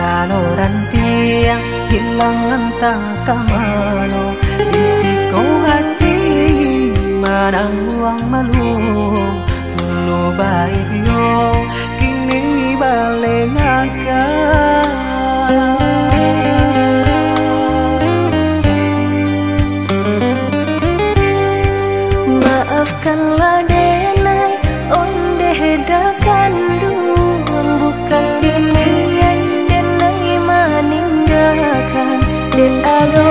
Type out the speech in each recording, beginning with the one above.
harum mandayong di saluran tiang hilang entah kamano Isiko hati manang uang malu Dulu baik yo kini balik akan Maafkanlah denai onde hedakan duang lado.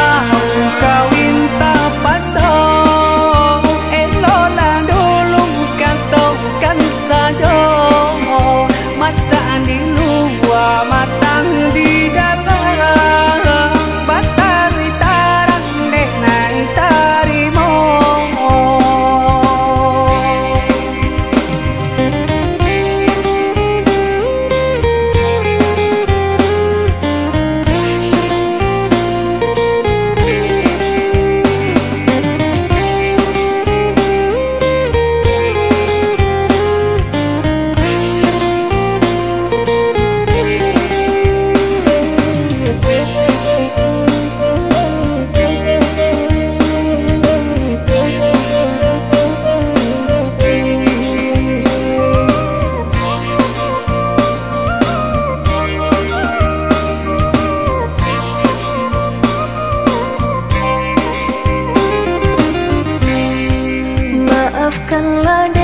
tahu kau Maafkanlah denai